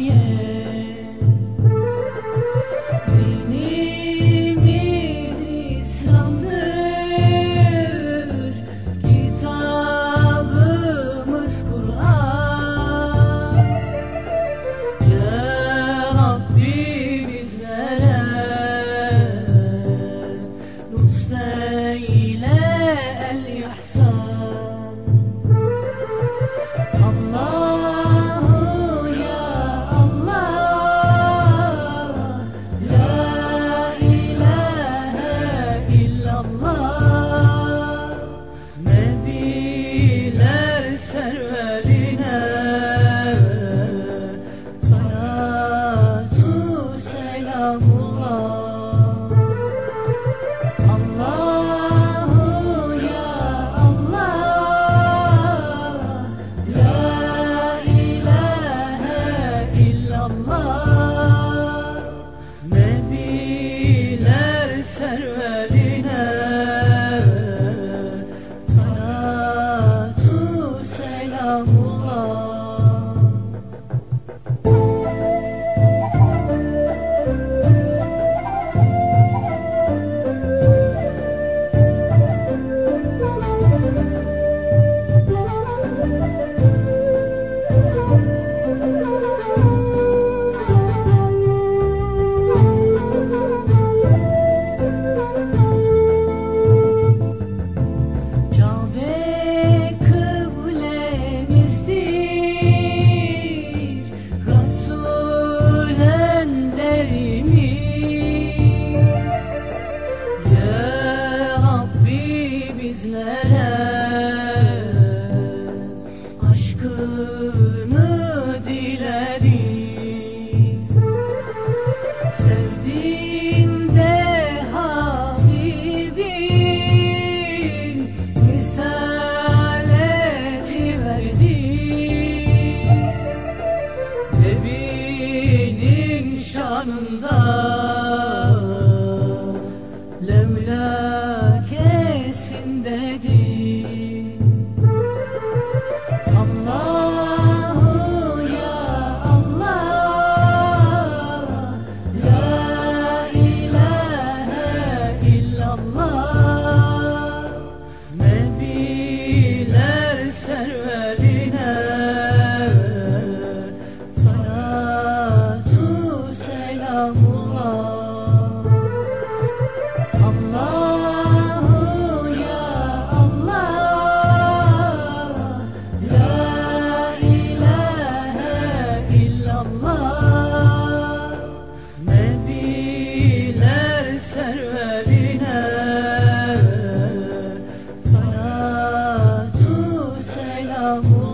yeah. yanında Memlekesindedir Oh.